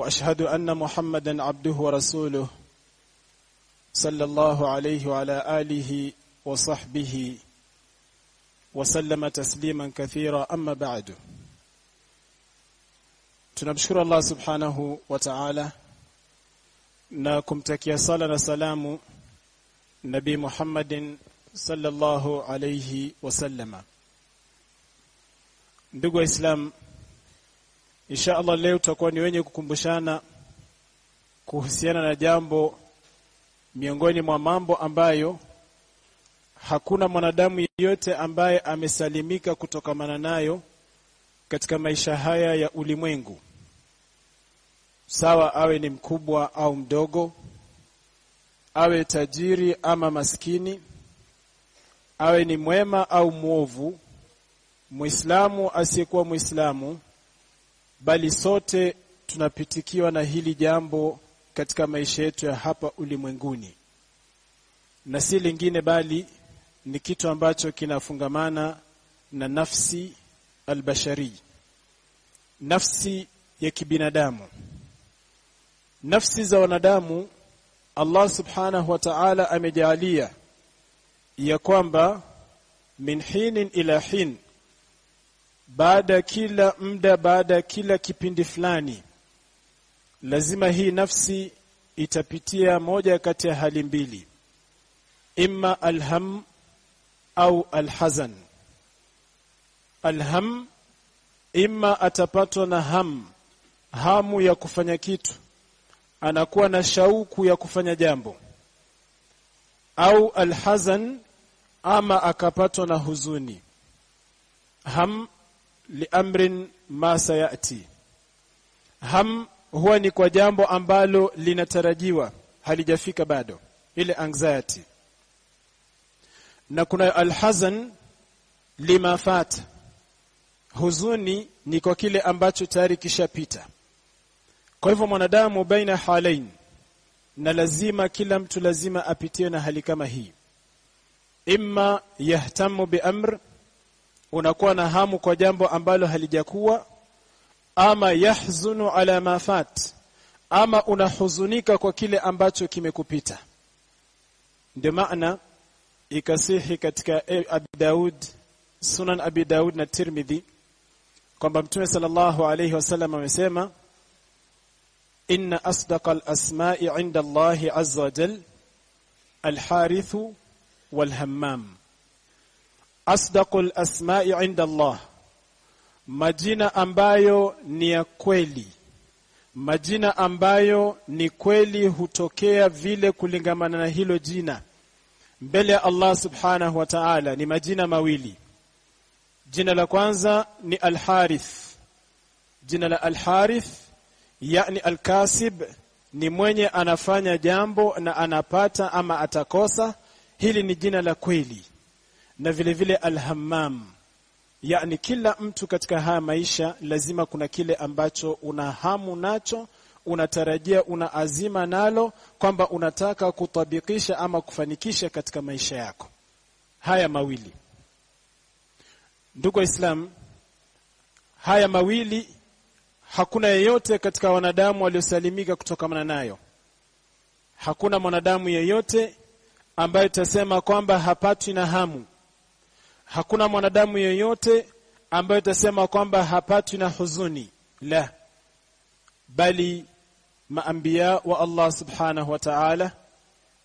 واشهد ان محمدا عبده ورسوله صلى الله عليه وعلى اله وصحبه وسلم تسليما كثيرا اما بعد tunamshukuru Allah subhanahu wa ta'ala na kumtakia sala na salamu nabii Muhammadin sallallahu alayhi wasallama ndugu waislamu Insha Allah leo tutakuwa ni wenye kukumbushana kuhusiana na jambo miongoni mwa mambo ambayo hakuna mwanadamu yeyote ambaye amesalimika kutokamana nayo katika maisha haya ya ulimwengu. Sawa awe ni mkubwa au mdogo, awe tajiri ama maskini, awe ni mwema au mwovu, Muislamu asiyekuwa Muislamu, bali sote tunapitikiwa na hili jambo katika maisha yetu ya hapa ulimwenguni, na si lingine bali ni kitu ambacho kinafungamana na nafsi albashari, nafsi ya kibinadamu. Nafsi za wanadamu Allah subhanahu wa ta'ala amejaalia ya kwamba min hinin ila hin baada kila muda baada ya kila kipindi fulani lazima hii nafsi itapitia moja kati ya hali mbili. Imma alham au alhazan. Alham imma atapatwa na ham hamu ya kufanya kitu. Anakuwa na shauku ya kufanya jambo. Au alhazan ama akapatwa na huzuni. Ham liamrin ma sayati. Ham huwa ni kwa jambo ambalo linatarajiwa halijafika bado ile anxiety. Na kuna alhazan lima fata huzuni ni kwa kile ambacho tayari kishapita. Kwa hivyo mwanadamu baina halain na lazima kila mtu lazima apitie na hali kama hii. Imma yahtamu biamr unakuwa na hamu kwa jambo ambalo halijakuwa? Ama yahzunu ala ma fat? Ama unahuzunika kwa kile ambacho kimekupita? Ndio maana ikasihi katika Abi Daud Sunan Abi Daud na Tirmidhi kwamba Mtume sallallahu alayhi wasallam amesema inna asdaqal asma'i 'inda Allahi azza wa jal al-harithu wal-hammam asdaqul asma'i 'inda Allah. Majina ambayo ni ya kweli. Majina ambayo ni kweli hutokea vile kulingamana na hilo jina. Mbele ya Allah subhanahu wa ta'ala ni majina mawili. Jina la kwanza ni al-harith. Jina la al-harith yani al-kasib ni mwenye anafanya jambo na anapata ama atakosa. Hili ni jina la kweli na vile vile alhammam. Yani kila mtu katika haya maisha lazima kuna kile ambacho una hamu nacho unatarajia una azima nalo kwamba unataka kutabikisha ama kufanikisha katika maisha yako. Haya mawili. Ndugu waislamu haya mawili hakuna yeyote katika wanadamu waliosalimika kutokamana nayo. Hakuna mwanadamu yeyote ambaye tasema kwamba hapatwi na hamu hakuna mwanadamu yeyote ambaye utasema kwamba hapatwi na huzuni. La. Bali maambia wa Allah subhanahu wa ta'ala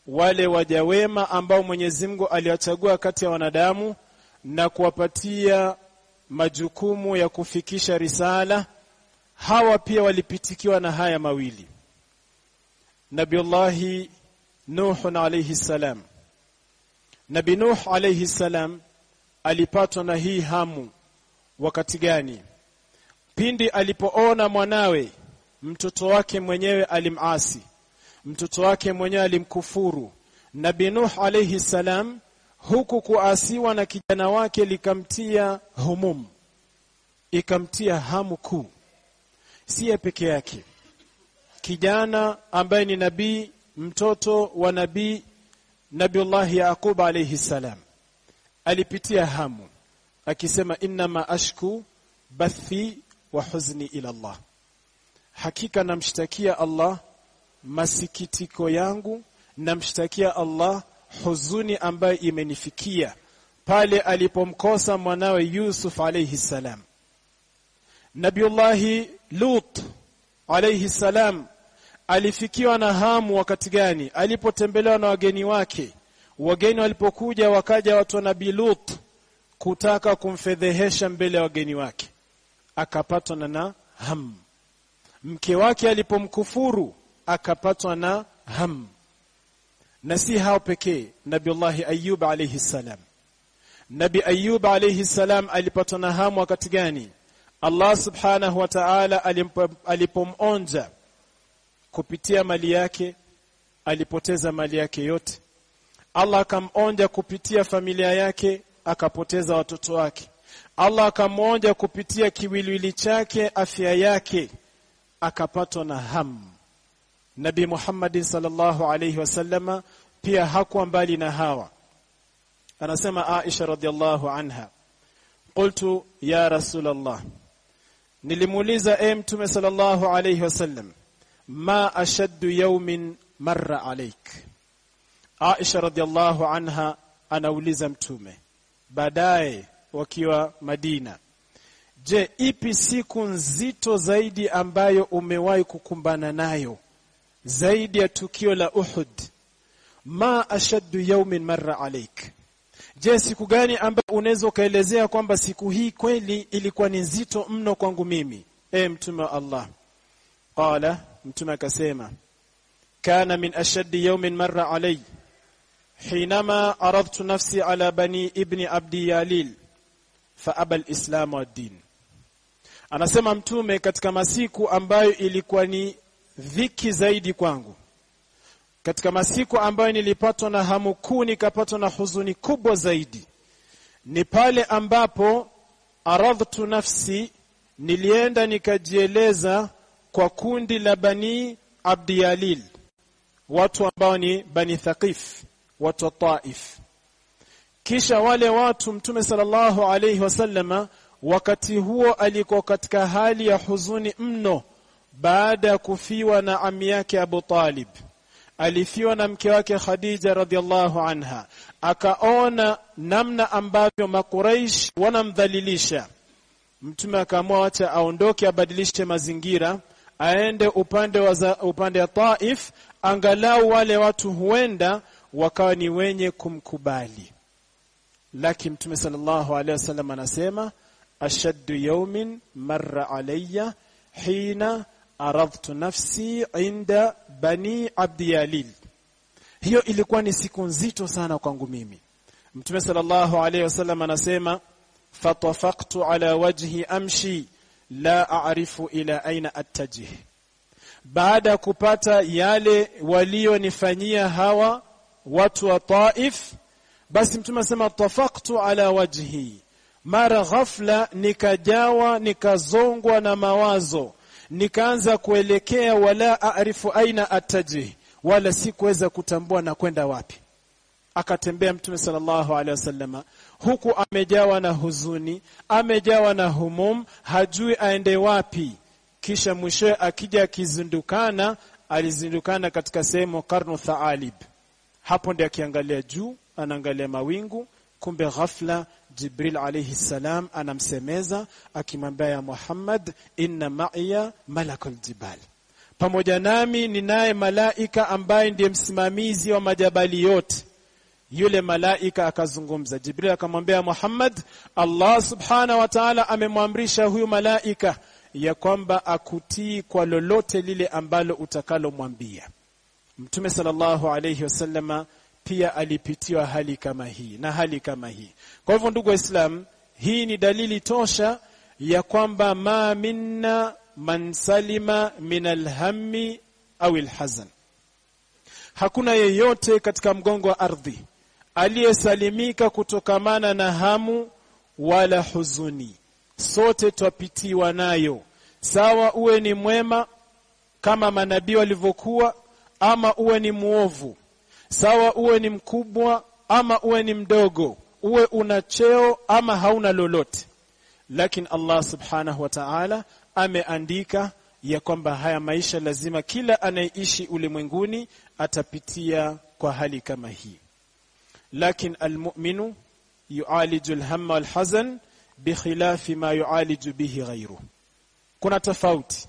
wale waja wema ambao Mwenyezi Mungu aliwachagua kati ya wanadamu na kuwapatia majukumu ya kufikisha risala hawa pia walipitikiwa na haya mawili. Nabiullahi Nuh alayhi salam. Nabi Nuh alayhi salam alipatwa na hii hamu? Wakati gani? Pindi alipoona mwanawe mtoto wake mwenyewe alimasi mtoto wake mwenyewe alimkufuru. Nabi nuh alayhi salam huku kuasiwa na kijana wake likamtia humum ikamtia hamu kuu. Siye peke yake. Kijana ambaye ni nabii mtoto wa nabii nabiullahi yaqub alayhi salam alipitia hamu akisema innama ashku bathi wa huzni ila Allah. Hakika namshtakia Allah masikitiko yangu namshtakia Allah huzuni ambayo imenifikia pale alipomkosa mwanawe Yusuf alayhi salam. Nabiullahi Lut alayhi salam alifikiwa na hamu wakati gani? Alipotembelewa na wageni wake wageni walipokuja wakaja watu wa Nabii Lut kutaka kumfedhehesha mbele ya wageni wake. Akapatwa na ham mke wake alipomkufuru akapatwa na ham. Na si hao pekee nabiullahi ayub alayhi salam. Nabi ayub alayhi salam alipatwa na hamu wakati gani? Allah subhanahu wa ta'ala alipomonja kupitia mali yake alipoteza mali yake yote allah akamonja kupitia familia yake akapoteza watoto wake allah akamonja kupitia kiwiliwili chake afya yake akapatwa na hamu Nabi Muhammad sallallahu alayhi wasallama pia hakuwa mbali na hawa. Anasema Aisha radhiallahu anha, qultu ya Rasulullah, nilimuuliza e Mtume sallallahu alayhi wasallam, ma ashaddu yawmin marra alayk. Aisha radhiallahu anha anauliza Mtume baadaye wakiwa Madina, je, ipi siku nzito zaidi ambayo umewahi kukumbana nayo? zaidi ya tukio la Uhud? Ma ashaddu yaumin marra alaik je siku gani ambayo unaweza ukaelezea kwamba siku hii kweli ilikuwa ni nzito mno kwangu mimi e mtume wa Allah? Qala mtume akasema kana min ashaddi yawmin marra alay حينما عرضت نفسي على بني ابن عبد ياليل فأبى الإسلام والدين anasema mtume katika masiku ambayo ilikuwa ni dhiki zaidi kwangu katika masiku ambayo nilipatwa na hamu kuu nikapatwa na huzuni kubwa zaidi ni pale ambapo aradhtu nafsi nilienda nikajieleza kwa kundi la bani abdiyalil watu ambao ni bani thaqif watu wa taif. Kisha wale watu mtume sallallahu alayhi wasallama wakati huo alikuwa katika hali ya huzuni mno baada ya kufiwa na ami yake Abu Talib. Alifiwa na mke wake Khadija radhiallahu anha. Akaona namna ambavyo makuraish wanamdhalilisha. Mtume akaamua wacha aondoke abadilishe mazingira aende upande wa upande wa Taif. Angalau wale watu huenda wakawa ni wenye kumkubali. Lakini mtume sallallahu alaihi wasallam anasema ashaddu yawmin marra alayya hina aradhtu nafsi inda bani abdiyalil hiyo ilikuwa ni siku nzito sana kwangu mimi. Mtume sallallahu alaihi wasallam anasema fatafaqtu ala wajhi amshi la a'rifu ila aina attajih. Baada ya kupata yale walionifanyia hawa watu wa Taif basi mtume asema tafaqtu ala wajhi. Mara ghafla nikajawa nikazongwa na mawazo. Nikaanza kuelekea wala aarifu aina atajih, wala sikuweza kutambua na kwenda wapi. Akatembea mtume sallallahu alaihi wasallama huku amejawa na huzuni amejawa na humum hajui aende wapi. Kisha mwishowe akija akizindukana alizindukana katika sehemu karnu thaalib hapo ndiye akiangalia juu anaangalia mawingu. Kumbe ghafla Jibril alayhi salam anamsemeza akimwambia ya Muhammad inna ma'iya malakul jibal. Pamoja nami ninaye malaika ambaye ndiye msimamizi wa majabali yote. Yule malaika akazungumza. Jibril akamwambia Muhammad Allah subhana wa ta'ala amemwamrisha huyu malaika ya kwamba akutii kwa lolote lile ambalo utakalomwambia Mtume sallallahu alayhi wasallama pia alipitiwa hali kama hii na hali kama hii. Kwa hivyo ndugu Waislam, hii ni dalili tosha ya kwamba ma minna man salima min alhammi au alhazan hakuna yeyote katika mgongo wa ardhi aliyesalimika kutokamana na hamu wala huzuni. Sote twapitiwa nayo. Sawa uwe ni mwema kama manabii walivyokuwa ama uwe ni mwovu, sawa uwe ni mkubwa ama uwe ni mdogo uwe una cheo ama hauna lolote. Lakini Allah subhanahu wa ta'ala ameandika ya kwamba haya maisha lazima kila anayeishi ulimwenguni atapitia kwa hali kama hii. Lakin almu'minu yu'aliju alhamma walhazan bikhilafi ma yu'aliju bihi ghayru kuna tofauti.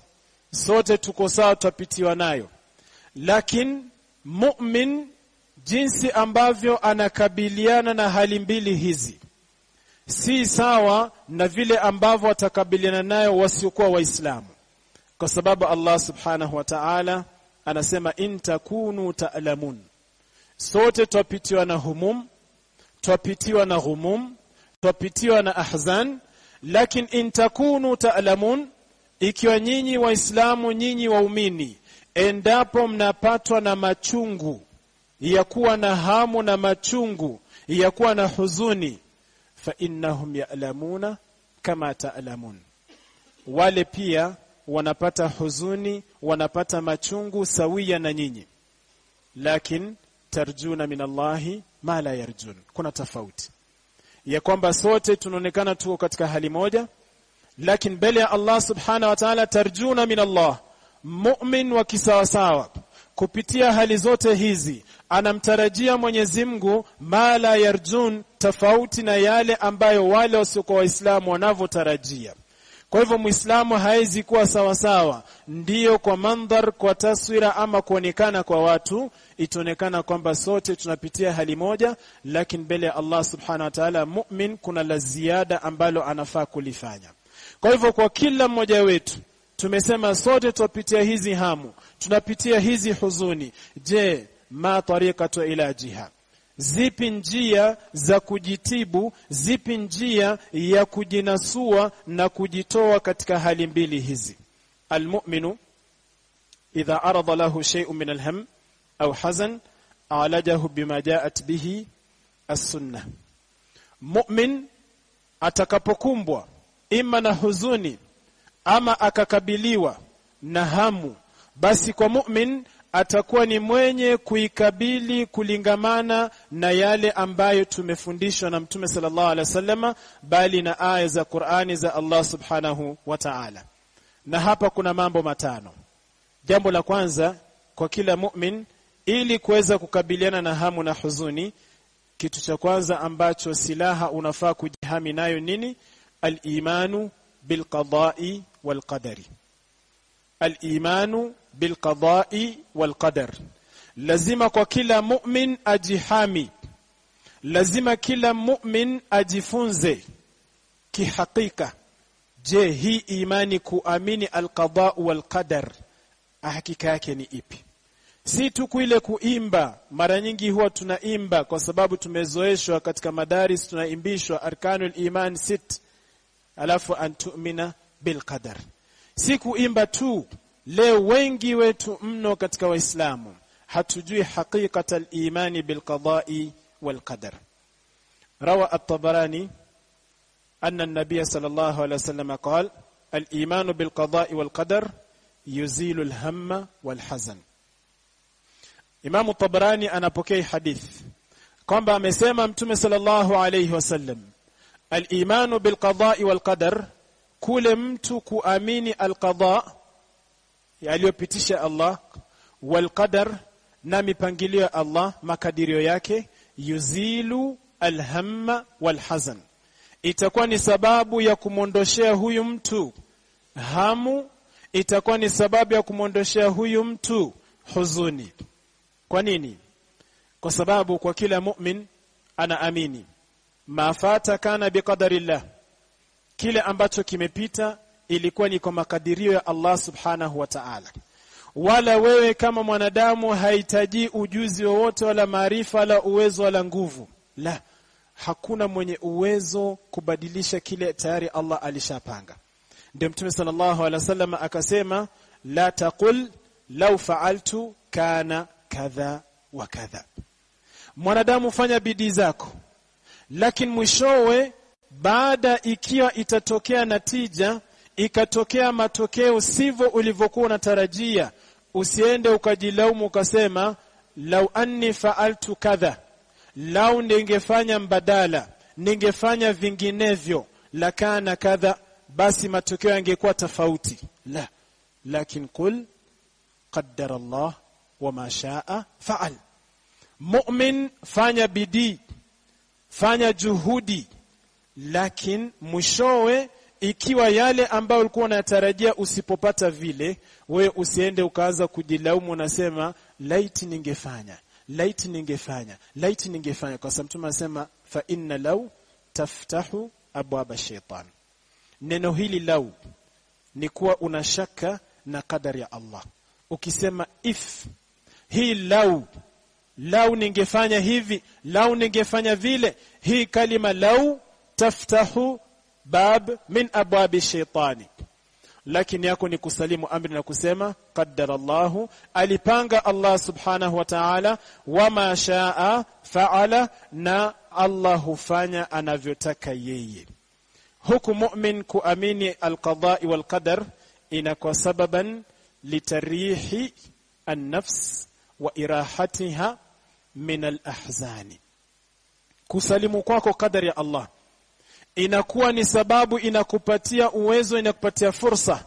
Sote tuko sawa tutapitiwa nayo lakin mu'min jinsi ambavyo anakabiliana na hali mbili hizi. Si sawa na vile ambavyo atakabiliana nayo wasiokuwa waislamu. Kwa sababu Allah subhanahu wa ta'ala anasema in takunu ta'lamun. Sote twapitiwa na humum twapitiwa na ghumum twapitiwa na ahzan. Lakini in takunu ta'lamun ikiwa nyinyi waislamu nyinyi waumini endapo mnapatwa na machungu ya kuwa na hamu na machungu ya kuwa na huzuni fa innahum ya'lamuna kama ta'lamun. Wale pia wanapata huzuni wanapata machungu sawia na nyinyi. Lakin tarjuna min Allahi ma la yarjun. Kuna tofauti. Ya kwamba sote tunaonekana tuko katika hali moja lakini mbele ya Allah subhanahu wa ta'ala tarjuna min Allah mu'min wa kisawasawa kupitia hali zote hizi anamtarajia Mwenyezi Mungu mala yarjun tofauti na yale ambayo wale wasiokuwa waislamu wanavyotarajia. Kwa hivyo muislamu hawezi kuwa sawasawa ndiyo kwa mandhar kwa taswira ama kuonekana kwa watu. Itaonekana kwamba sote tunapitia hali moja lakini mbele ya Allah subhanahu wa ta'ala mu'min kuna la ziada ambalo anafaa kulifanya. Kwa hivyo kwa kila mmoja wetu tumesema sote twapitia hizi hamu tunapitia hizi huzuni. Je ma tariqatu ila jihad zipi njia za kujitibu? Zipi njia ya kujinasua na kujitoa katika hali mbili hizi? Almu'minu idha arada lahu shay'un min alham au hazan alajahu bima ja'at bihi as-sunnah. Mu'min atakapokumbwa ima na huzuni ama akakabiliwa na hamu basi kwa mu'min atakuwa ni mwenye kuikabili kulingamana na yale ambayo tumefundishwa na Mtume sallallahu alaihi wasallam, bali na aya za Qur'ani za Allah subhanahu wa ta'ala. Na hapa kuna mambo matano. Jambo la kwanza kwa kila mu'min ili kuweza kukabiliana na hamu na huzuni kitu cha kwanza ambacho silaha unafaa kujihami nayo nini? Al-imanu bilqada'i wal الايمان بالقضاء والقدر. كل مؤمن lazima kwa kila mu'min ajihami lazima kila mu'min ajifunze kihakika je hii imani kuamini alqada'u walqadar hakika yake ni ipi si tu kuile kuimba mara nyingi huwa tunaimba kwa sababu tumezoeshwa katika madaris tunaimbishwa arkanul iman sit alafu antumina bilqadar. Si kuimba tu leo wengi wetu mno katika waislamu. Hatujui haqiqata al-imani bil qada'i wal qadar rawa at-tabarani anna an-nabiy sallallahu alayhi wasallam qala al-iman bil qada'i wal qadar yuzilu al-hamma wal hazan Imam at-Tabarani anapokea hadith kwamba amesema mtume sallallahu alayhi wasallam al-iman bil qada'i wal qadar kule mtu kuamini alqada yaliyopitisha Allah walqadar na mipangilio ya Allah makadirio yake yuzilu alhamma walhazan itakuwa ni sababu ya kumwondoshea huyu mtu hamu itakuwa ni sababu ya kumwondoshea huyu mtu huzuni. Kwa nini? Kwa sababu kwa kila mu'min anaamini mafata kana biqadarillah kile ambacho kimepita ilikuwa ni kwa makadirio ya Allah subhanahu wa ta'ala. Wala wewe kama mwanadamu hahitaji ujuzi wowote wala maarifa wala uwezo wala nguvu. La hakuna mwenye uwezo kubadilisha kile tayari Allah alishapanga. Ndio mtume sallallahu alaihi wasallam akasema la taqul law fa'altu kana kadha wa kadha. Mwanadamu fanya bidii zako. Lakini mwishowe baada ikiwa itatokea natija ikatokea matokeo sivyo ulivyokuwa unatarajia usiende ukajilaumu ukasema lau anni faaltu kadha. Lau ningefanya mbadala ningefanya vinginevyo lakana kadha basi matokeo yangekuwa tofauti. La. Lakin qul qaddara Allah wama shaa faal. Mu'min fanya bidii fanya juhudi lakin mwishowe ikiwa yale ambayo ulikuwa unatarajia usipopata vile wewe usiende ukaanza kujilaumu unasema laiti ningefanya laiti ningefanya laiti ningefanya. Kwa sababu mtume anasema fa inna law taftahu abwaba shaitan neno hili lau ni kuwa una shaka na kadari ya Allah. Ukisema if hii lau lau ningefanya hivi lau ningefanya vile hii kalima lau taftahu bab min abwabi shaitani. Lakini yako ni kusalimu amri na kusema qaddara Allahu alipanga Allah subhanahu wa ta'ala wama shaa faala na Allah hufanya anavyotaka yeye. Huku mu'min kuamini alqada'i wal inakuwa sababan litarihi an-nafs wa irahatiha min al-ahzani. Kusalimu kwako qadari ya Allah inakuwa ni sababu inakupatia uwezo inakupatia fursa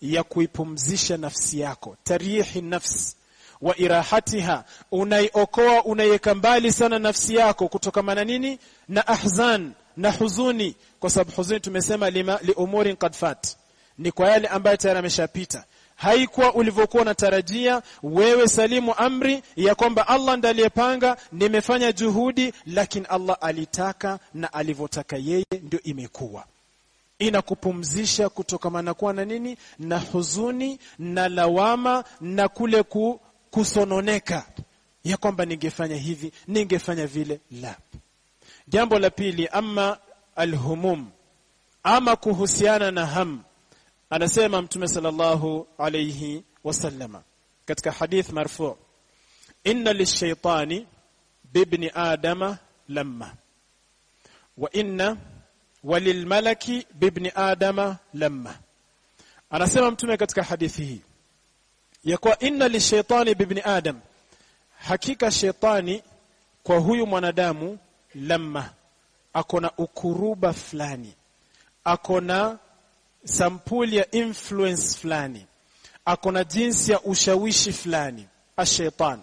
ya kuipumzisha nafsi yako. Tarihi nafsi wa irahatiha unaiokoa unaiweka mbali sana nafsi yako kutokamana nini? Na ahzan na huzuni. Kwa sababu huzuni tumesema lima li qad fat. Ni kwa yale ambayo tayari ameshapita haikuwa ulivyokuwa unatarajia. Wewe salimu amri ya kwamba Allah ndiye aliyepanga. Nimefanya juhudi lakini Allah alitaka na alivyotaka yeye ndio imekuwa. Inakupumzisha kutokamana kuwa na nini? Na huzuni na lawama na kule ku, kusononeka. Ya kwamba ningefanya hivi ningefanya vile la. Jambo la pili ama alhumum. Ama kuhusiana na ham anasema mtume sallallahu alayhi wasallama katika hadith marfu. Inna lishaitani bibni adama lamma. Wa inna walilmalaki bibni adama lamma. Anasema mtume katika hadithi hii ya kuwa inna lishaitani bibni adam. Hakika shetani kwa huyu mwanadamu lamma. Akona ukuruba fulani. Akona sampuli ya influence fulani akona jinsi ya ushawishi fulani ashaitan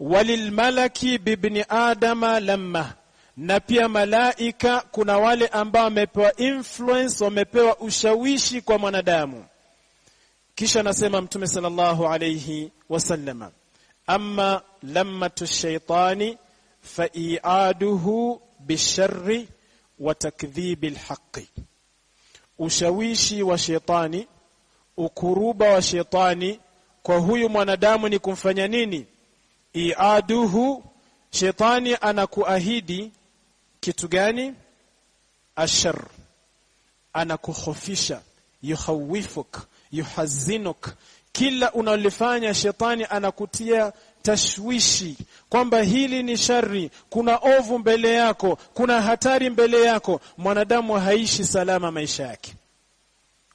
walilmalaki bibni adama lamma na pia malaika kuna wale ambao wamepewa influence wamepewa ushawishi kwa mwanadamu kisha nasema mtume sallallahu alayhi wasallama amma lammatu shaitani faiaduhu bisharri wa takdhibi alhaqi ushawishi wa shetani ukuruba wa shetani kwa huyu mwanadamu ni kumfanya nini? Iaduhu shetani anakuahidi kitu gani? Ashar anakuhofisha yuhawifuk yuhazinuk. Kila unalifanya shetani anakutia tashwishi kwamba hili ni shari kuna ovu mbele yako kuna hatari mbele yako mwanadamu haishi salama maisha yake.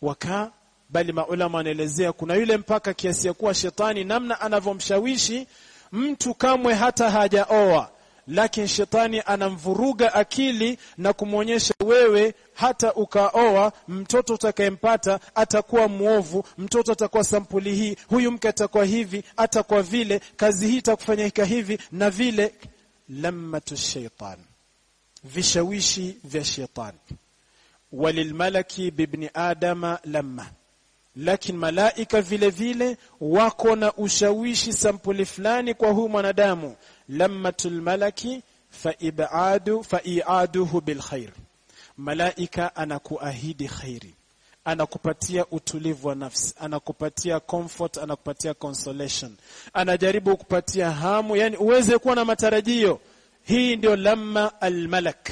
Waka bali maulama wanaelezea kuna yule mpaka kiasi ya kuwa shetani namna anavyomshawishi mtu kamwe hata hajaoa lakini shetani anamvuruga akili na kumwonyesha wewe hata ukaoa mtoto utakayempata atakuwa mwovu mtoto atakuwa sampuli hii huyu mke atakuwa hivi atakuwa vile kazi hii itakufanyika hivi na vile. Lammatu shaitan vishawishi vya shetani. Walilmalaki bibni adama lamma lakini malaika vile vile wako na ushawishi sampuli fulani kwa huyu mwanadamu lammatul malaki faiaduhu bilkhair malaika anakuahidi khairi anakupatia utulivu wa nafsi anakupatia comfort anakupatia consolation. Anajaribu kupatia hamu yani uweze kuwa na matarajio. Hii ndio lamma almalak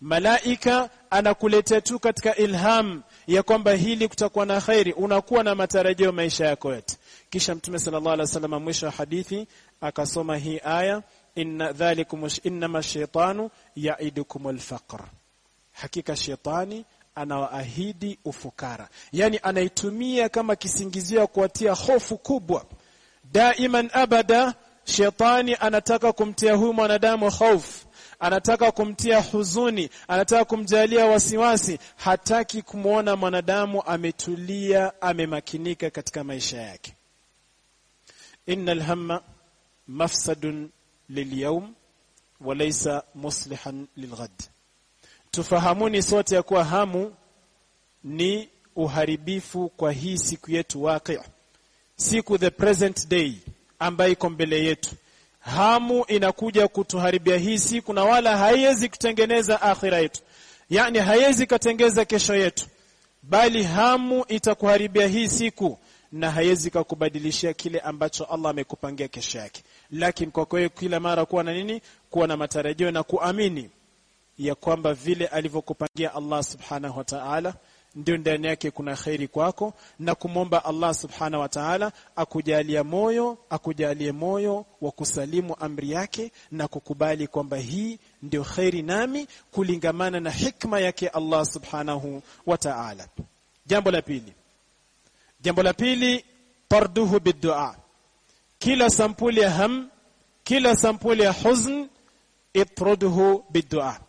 malaika anakuletea tu katika ilham ya kwamba hili kutakuwa na khairi. Unakuwa na matarajio maisha yako yote. Kisha mtume sallallahu alaihi wasallam mwisho wa hadithi akasoma hii aya inna dhalikum innama shaitanu ya'idukum alfaqr. Hakika shetani anawaahidi ufukara. Yani anaitumia kama kisingizio kuwatia hofu kubwa. Daiman abada shetani anataka kumtia huyu mwanadamu hofu. Anataka kumtia huzuni. Anataka kumjalia wasiwasi. Hataki kumwona mwanadamu ametulia amemakinika katika maisha yake. Innal hamma mafsadun lilyawm walaysa muslihan lilghad. Tufahamuni sote ya kuwa hamu ni uharibifu kwa hii siku yetu waqi siku the present day ambayo iko mbele yetu. Hamu inakuja kutuharibia hii siku na wala haiwezi kutengeneza akhira yetu. Yani haiwezi katengeza kesho yetu. Bali hamu itakuharibia hii siku na haiwezi kukubadilishia kile ambacho Allah amekupangia kesho yake. Lakini kwa kweli kila mara kuwa na nini? Kuwa na matarajio na kuamini ya kwamba vile alivyokupangia Allah subhanahu wa ta'ala ndio ndani yake kuna kheri kwako na kumwomba Allah subhanahu wa ta'ala akujalie moyo akujalie moyo wa kusalimu amri yake na kukubali kwamba hii ndio kheri nami kulingamana na hikma yake Allah subhanahu wa ta'ala. Jambo la pili jambo la pili tarduhu biddua, kila sampuli ya ham kila sampuli ya huzn itrudhu biddua,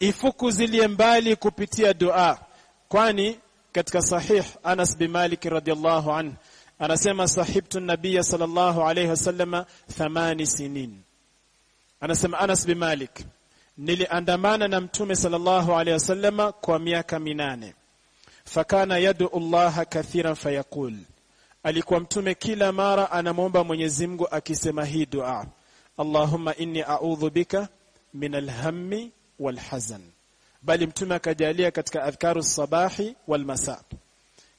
ifukuzilie mbali kupitia dua kwani katika sahih Anas bin Malik radhiallahu anhu anasema sahibtu nabiyya sallallahu alayhi wasallam thamani sinin. Anasema Anas bin Malik niliandamana na mtume sallallahu alayhi wasallam kwa miaka minane fakana yadu llaha kathiran fayaqul alikuwa mtume kila mara anamwomba Mwenyezi Mungu akisema hii dua. Allahumma inni a'udhu bika min alhammi walhazan bali mtume akajalia katika adhkaru sabahi walmasa.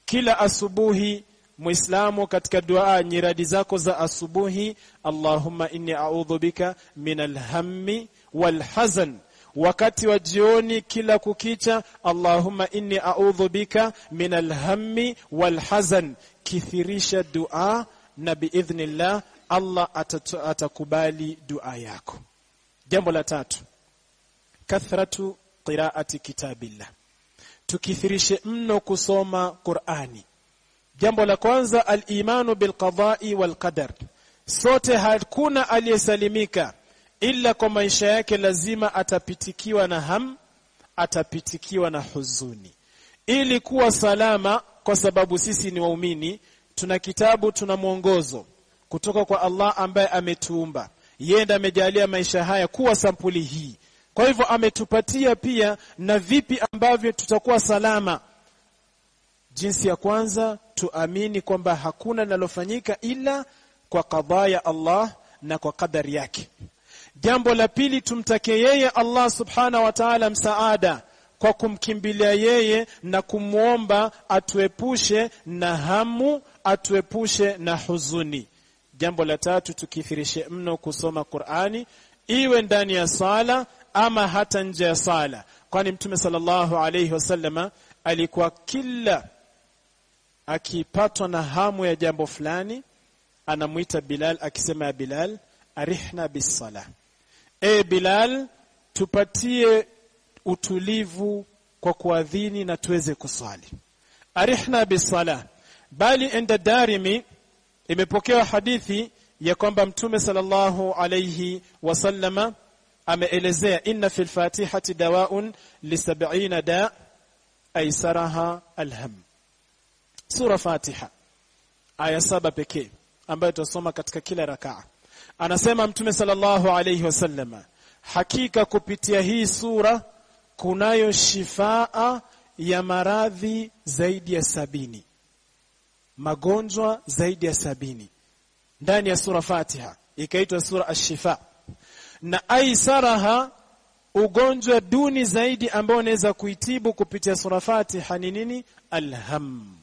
kila asubuhi muislamu katika dua nyiradi zako za asubuhi Allahumma inni a'udhu bika min alhammi walhazan wakati wa jioni kila kukicha Allahumma inni a'udhu bika min alhammi walhazan kithirisha dua na biidhnillah Allah atatu, atakubali dua yako. Jambo la tatu kathratu qiraati kitabillah. Tukithirishe mno kusoma Qur'ani. Jambo la kwanza al-imanu bil sote hakuna aliyesalimika ila kwa maisha yake lazima atapitikiwa na ham atapitikiwa na huzuni. Ili kuwa salama kwa sababu sisi ni waumini tuna kitabu tuna mwongozo kutoka kwa Allah ambaye ametuumba. Yeye ndiye amejalia maisha haya kuwa sampuli hii. Kwa hivyo ametupatia pia na vipi ambavyo tutakuwa salama. Jinsi ya kwanza tuamini kwamba hakuna linalofanyika ila kwa kadhaa ya Allah na kwa kadari yake jambo la pili tumtake yeye Allah subhana wa ta'ala msaada kwa kumkimbilia yeye na kumwomba atuepushe na hamu atuepushe na huzuni. Jambo la tatu tukithirishe mno kusoma Qur'ani iwe ndani ya sala ama hata nje ya sala. Kwani mtume sallallahu alayhi wasallama alikuwa kila akipatwa na hamu ya jambo fulani anamuita Bilal akisema ya Bilal arihna bisala e Bilal tupatie utulivu kwa kuadhini na tuweze kuswali. Arihna bisala bali inda darimi imepokewa hadithi ya kwamba mtume sallallahu alayhi wasallama ameelezea inna fil fatihati dawaun li 70 da aisaraha alham. Sura fatiha aya saba pekee ambayo tutasoma katika kila rakaa anasema mtume sallallahu alayhi wasallam, hakika kupitia hii sura kunayo shifaa ya maradhi zaidi ya sabini. Magonjwa zaidi ya sabini. Ndani ya sura Fatiha ikaitwa sura ash-shifa. Na aisaraha ugonjwa duni zaidi ambao unaweza kuitibu kupitia sura Fatiha ni nini? Alham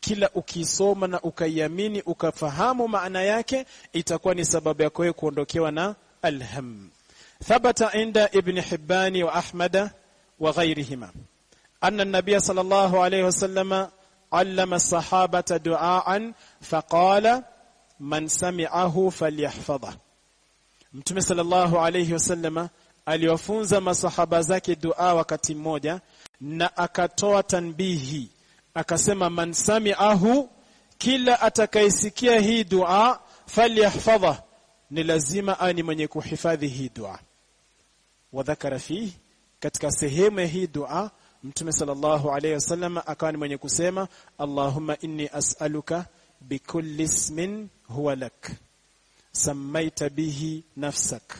kila ukisoma na ukaiamini ukafahamu maana yake itakuwa ni sababu yako wewe kuondokewa na alham thabata inda ibn hibbani wa ahmada wa ghairihima anna an-nabiy sallallahu alayhi wasallam allama as-sahabata du'aan faqala man sami'ahu falyahfadha Mtume sallallahu alayhi wasallam aliwafunza masahaba zake dua wakati mmoja na akatoa tanbihi akasema man samiahu kila atakayesikia hii dua falyahfadha ni lazima ani mwenye kuhifadhi hii dua. Wadhakara fihi katika sehemu hii dua mtume sallallahu alayhi wasallam akawa ni mwenye kusema allahumma inni as'aluka bikulli ismin huwa lak. Sammaita bihi nafsak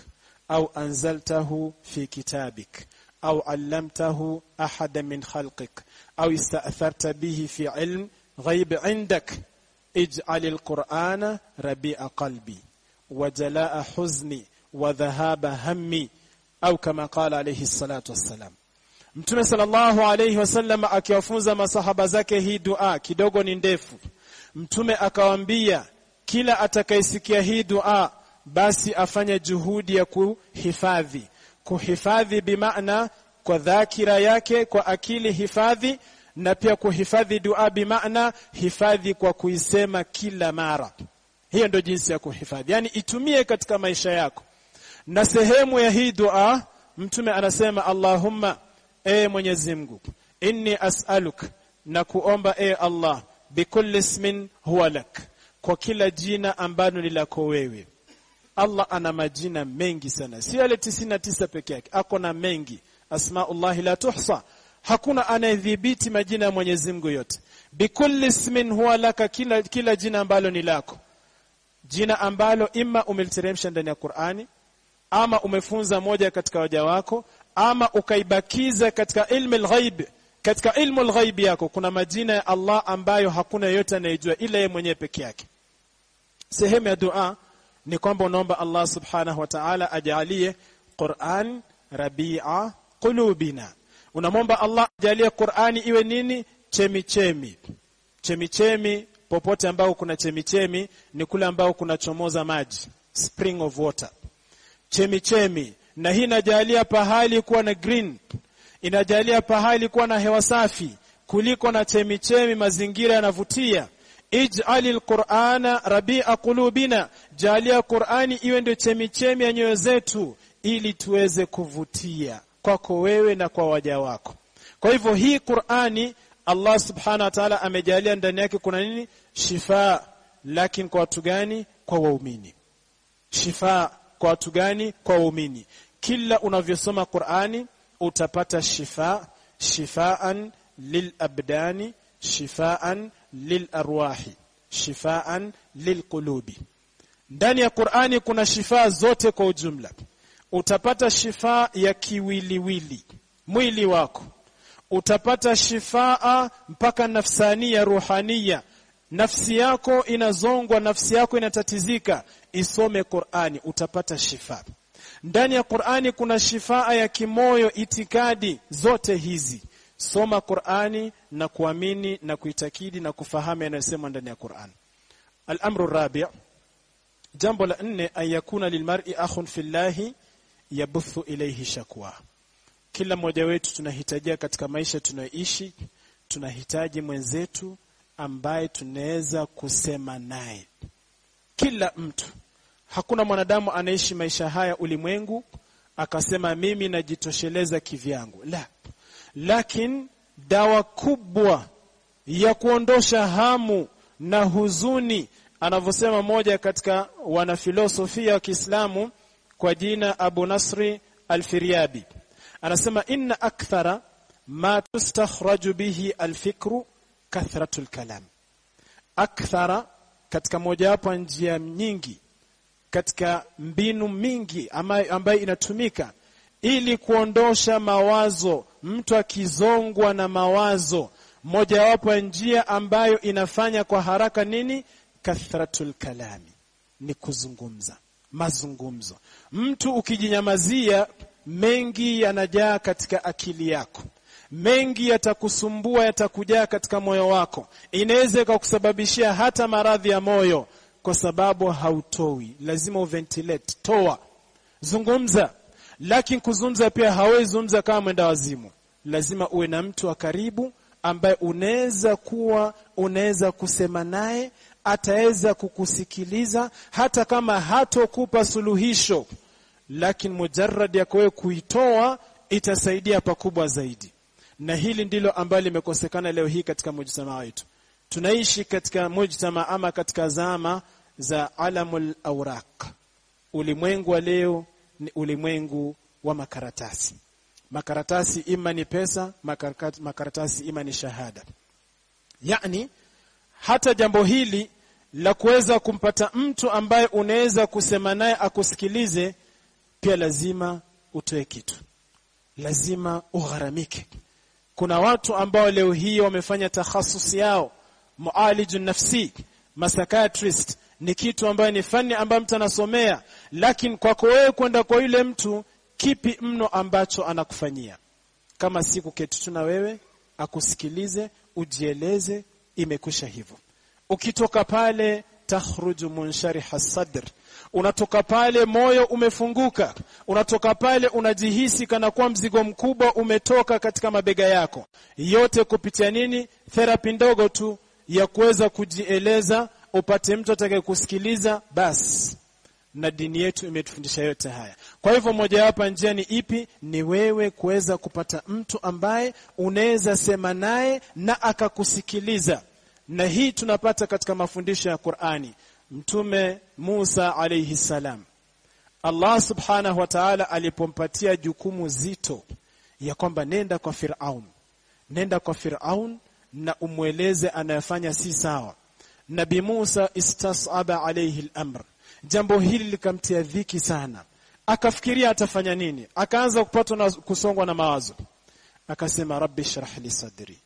au anzaltahu fi kitabik au allamtahu ahada min khalqik أو استأثرت به في علم غيب عندك اجعل القرآن ربيع قلبي وجلاء حزني وذهاب همي أو كما قال عليه الصلاة والسلام Mtume sallallahu alayhi wasallam akiwafunza masahaba zake hii dua kidogo ni ndefu. Mtume akawaambia kila atakayesikia hii dua basi afanye juhudi ya kuhifadhi kuhifadhi bimaana kwa dhakira yake kwa akili hifadhi na pia kuhifadhi dua bimaana hifadhi kwa kuisema kila mara. Hiyo ndio jinsi ya kuhifadhi. Yani itumie katika maisha yako. Na sehemu ya hii dua mtume anasema Allahumma e Mwenyezi Mungu inni as'aluk na kuomba e Allah bikulli ismin huwa lak kwa kila jina ambalo ni lako wewe. Allah ana majina mengi sana, si yale 99 peke yake, ako na mengi. Asmaullahi la tuhsa, hakuna anayedhibiti majina ya Mwenyezi Mungu yote. Bikulli ismin huwa laka, kila, kila jina ambalo ni lako, jina ambalo imma umeliteremsha ndani ya Qur'ani ama umefunza moja katika waja wako ama ukaibakiza katika ilmu al-ghaib katika ilmu al-ghaib yako kuna majina ya Allah ambayo hakuna yote anayejua ila yeye mwenyewe peke yake. Sehemu ya dua ni kwamba unaomba Allah subhanahu wa ta'ala ajalie Qur'an rabi'a qulubina. Unamwomba Allah ajalie Qur'ani iwe nini? Chemichemi. Chemichemi popote ambao kuna chemichemi ni kule ambao kunachomoza maji. Spring of water. Chemichemi. Na hii inajalia pahali kuwa na green. Inajalia pahali kuwa na hewa safi kuliko na chemichemi mazingira yanavutia. Ij'alil qur'ana rabi'a qulubina. Jalia qur'ani iwe ndio chemichemi ya nyoyo zetu ili tuweze kuvutia kwako wewe na kwa waja wako. Kwa hivyo hii qur'ani Allah subhana wa ta'ala amejalia ndani yake kuna nini? Shifa. Lakini kwa watu gani? Kwa waumini. Shifa kwa watu gani? Kwa waumini. Kila unavyosoma Qur'ani utapata shifa. Shifaan lilabdani shifaan lilarwahi shifaan lilqulubi ndani ya Qur'ani kuna shifa zote kwa ujumla utapata shifaa ya kiwiliwili mwili wako. Utapata shifaa mpaka nafsania ruhania. Nafsi yako inazongwa nafsi yako inatatizika isome Qur'ani utapata shifa ndani ya Qur'ani kuna shifaa ya kimoyo itikadi zote hizi. Soma Qur'ani na kuamini na kuitakidi na kufahamu yanayosema ndani ya Qur'an al-amru rabi' jambo la nne an yakuna lilmar'i akhun fillahi yabuthu ilaihi shakwa. Kila mmoja wetu tunahitajia katika maisha tunayoishi tunahitaji mwenzetu ambaye tunaweza kusema naye. Kila mtu. Hakuna mwanadamu anaishi maisha haya ulimwengu akasema mimi najitosheleza kivyangu. La. Lakini dawa kubwa ya kuondosha hamu na huzuni anavyosema moja katika wanafilosofia wa Kiislamu kwa jina Abu Nasri Al-Firyabi. Anasema inna akthara ma tustakhraju bihi alfikru kathratul kalam. Akthara katika mojawapo njia nyingi katika mbinu mingi ambayo inatumika ili kuondosha mawazo mtu akizongwa na mawazo mojawapo ya njia ambayo inafanya kwa haraka nini? Kathratul kalami ni kuzungumza mazungumzo. Mtu ukijinyamazia mengi yanajaa katika akili yako. Mengi yatakusumbua yatakujaa katika moyo wako. Inaweza ikakusababishia hata maradhi ya moyo kwa sababu hautoi. Lazima uventilate toa. Zungumza. Lakini kuzungumza pia hawezi zungumza kama mwenda wazimu. Lazima uwe na mtu wa karibu ambaye unaweza kuwa unaweza kusema naye ataweza kukusikiliza hata kama hatokupa suluhisho. Lakini mujarrad ya wewe kuitoa itasaidia pakubwa zaidi. Na hili ndilo ambalo limekosekana leo hii katika mujtamaa wetu. Tunaishi katika mujtama ama katika zama za alamul awraq. Ulimwengu wa leo ni ulimwengu wa makaratasi. Makaratasi ima ni pesa makaratasi ima ni shahada. Yani hata jambo hili la kuweza kumpata mtu ambaye unaweza kusema naye akusikilize pia lazima utoe kitu. Lazima ugharamike. Kuna watu ambao leo hii wamefanya takhasusi yao. Mualiju nafsi masakatrist ni kitu ambayo ni fani ambayo mtu anasomea. Lakini kwako wewe kwenda kwa yule mtu kipi mno ambacho anakufanyia? Kama si kuketi tu na wewe akusikilize ujieleze imekwisha hivyo. Ukitoka pale takhruju munshariha sadr unatoka pale moyo umefunguka. Unatoka pale unajihisi kana kuwa mzigo mkubwa umetoka katika mabega yako. Yote kupitia nini? Therapy ndogo tu ya kuweza kujieleza upate mtu atakayekusikiliza basi na dini yetu imetufundisha yote haya. Kwa hivyo mojawapo njia ni ipi? Ni wewe kuweza kupata mtu ambaye unaweza sema naye na akakusikiliza na hii tunapata katika mafundisho ya Qur'ani. Mtume Musa alayhi salam. Allah subhanahu wa ta'ala alipompatia jukumu zito ya kwamba nenda kwa Firaun. Nenda kwa Firaun na umweleze anayofanya si sawa. Nabi Musa istasaba alayhi al-amr. Jambo hili likamtia dhiki sana. Akafikiria atafanya nini? Akaanza kupatwa na kusongwa na mawazo. Akasema rabbi shrah li sadri.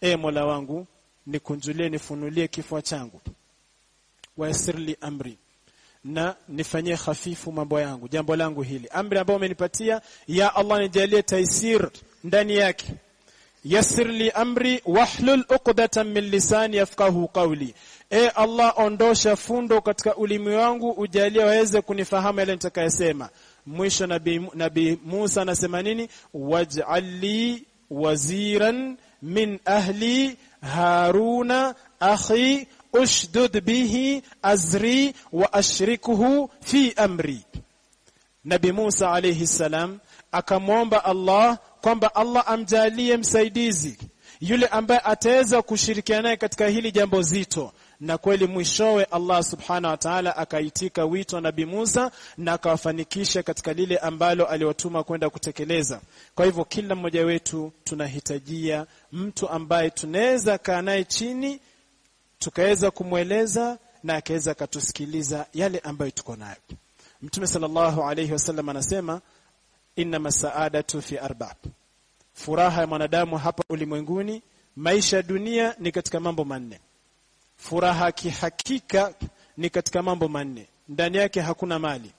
E mola wangu nikunjulie nifunulie kifua changu. Waisirli li amri. Na nifanyie hafifu mambo yangu jambo langu hili. Amri ambayo umenipatia ya Allah nijalie taisir ndani yake. Yassir li amri wahlul uqdatan min lisani yafqahu qawli. E Allah ondosha fundo katika ulimi wangu ujalie waweze kunifahamu yale nitakayosema. Mwisho nabii nabi Musa anasema nini? Waj'al li waziran min ahli haruna akhi ushdud bihi azri wa ashrikuhu fi amri. Nabi Musa alayhi salam akamwomba Allah kwamba Allah amjalie msaidizi yule ambaye ataweza kushirikiana naye katika hili jambo zito na kweli mwishowe Allah subhana wa ta'ala akaitika wito Nabii Musa na akawafanikisha katika lile ambalo aliwatuma kwenda kutekeleza. Kwa hivyo kila mmoja wetu tunahitajia mtu ambaye tunaweza kaa naye chini tukaweza kumweleza na akaweza akatusikiliza yale ambayo tuko nayo. Mtume sallallahu alayhi wasallam anasema inna masaadatu fi arba. Furaha ya mwanadamu hapa ulimwenguni, maisha dunia ni katika mambo manne. Furaha kihakika ni katika mambo manne, ndani yake hakuna mali,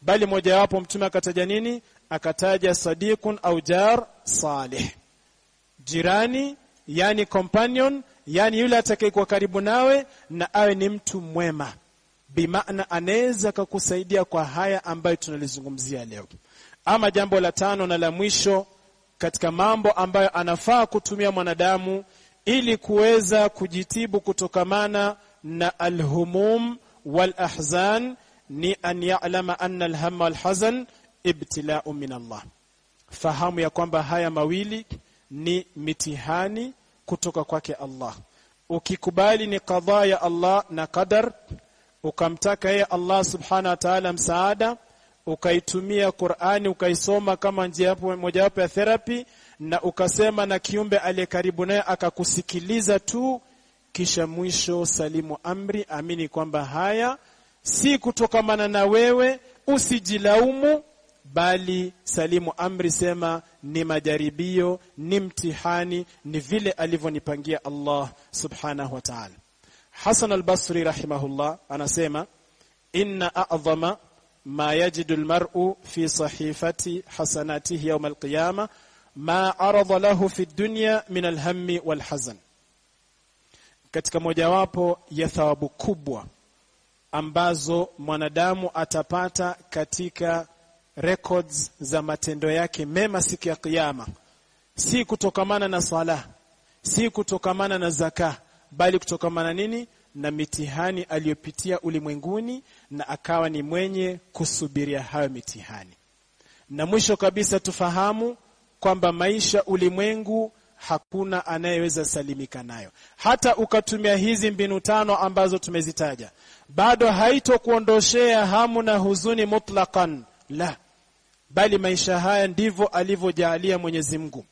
bali mojawapo Mtume akataja nini? Akataja sadiqun au jar salih, jirani, yani companion, yani yule atakayekuwa karibu nawe na awe ni mtu mwema, bimaana anaweza akakusaidia kwa haya ambayo tunalizungumzia leo. Ama jambo la tano na la mwisho katika mambo ambayo anafaa kutumia mwanadamu ili kuweza kujitibu kutokamana na alhumum walahzan ni an ya'lama anna alhamma walhazan ibtila'u min Allah. Fahamu ya kwamba haya mawili ni mitihani kutoka kwake Allah. Ukikubali ni kadhaa ya Allah na qadar, ukamtaka yeye Allah subhanahu wa ta'ala msaada, ukaitumia Qur'ani ukaisoma kama njia mojawapo ya therapy na ukasema na kiumbe aliye karibu naye akakusikiliza tu, kisha mwisho salimu amri, amini kwamba haya si kutokamana na wewe, usijilaumu, bali salimu amri, sema ni majaribio, ni mtihani, ni vile alivyonipangia Allah subhanahu wa ta'ala. Hasan al-Basri rahimahullah anasema inna a'dhama ma yajidu al-mar'u fi sahifati hasanatihi yawm al-qiyamah ma arada lahu fi dunya min alhammi walhazan, katika mojawapo ya thawabu kubwa ambazo mwanadamu atapata katika records za matendo yake mema siku ya Kiyama si kutokamana na sala si kutokamana na zaka bali kutokamana nini? Na mitihani aliyopitia ulimwenguni na akawa ni mwenye kusubiria hayo mitihani. Na mwisho kabisa tufahamu kwamba maisha ulimwengu hakuna anayeweza salimika nayo. Hata ukatumia hizi mbinu tano ambazo tumezitaja bado haitokuondoshea hamu na huzuni mutlaqan la. Bali maisha haya ndivyo alivyojaalia Mwenyezi Mungu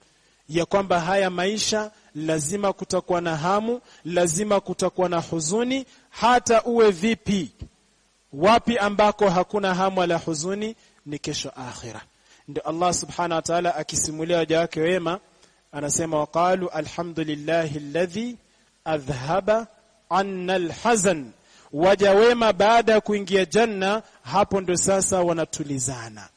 ya kwamba haya maisha lazima kutakuwa na hamu lazima kutakuwa na huzuni hata uwe vipi wapi ambako hakuna hamu wala huzuni ni kesho akhira ndio Allah subhanahu wa ta'ala akisimulia waja wake wema anasema waqalu alhamdulillahi alladhi adhhaba anna alhazan. Waja wema baada ya kuingia janna hapo ndio sasa wanatulizana.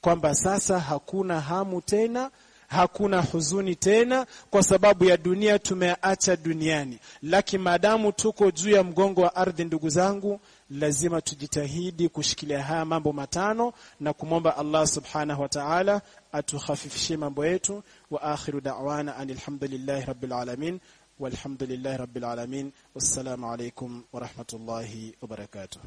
Kwamba sasa hakuna hamu tena hakuna huzuni tena kwa sababu ya dunia tumeacha duniani. Lakini maadamu tuko juu ya mgongo wa ardhi ndugu zangu lazima tujitahidi kushikilia haya mambo matano na kumwomba Allah subhanahu wa ta'ala atukhafifishie mambo yetu wa akhiru da'wana alhamdulillahi rabbil alamin walhamdulillahi rabbil alamin wassalamu alaykum wa rahmatullahi wa barakatuh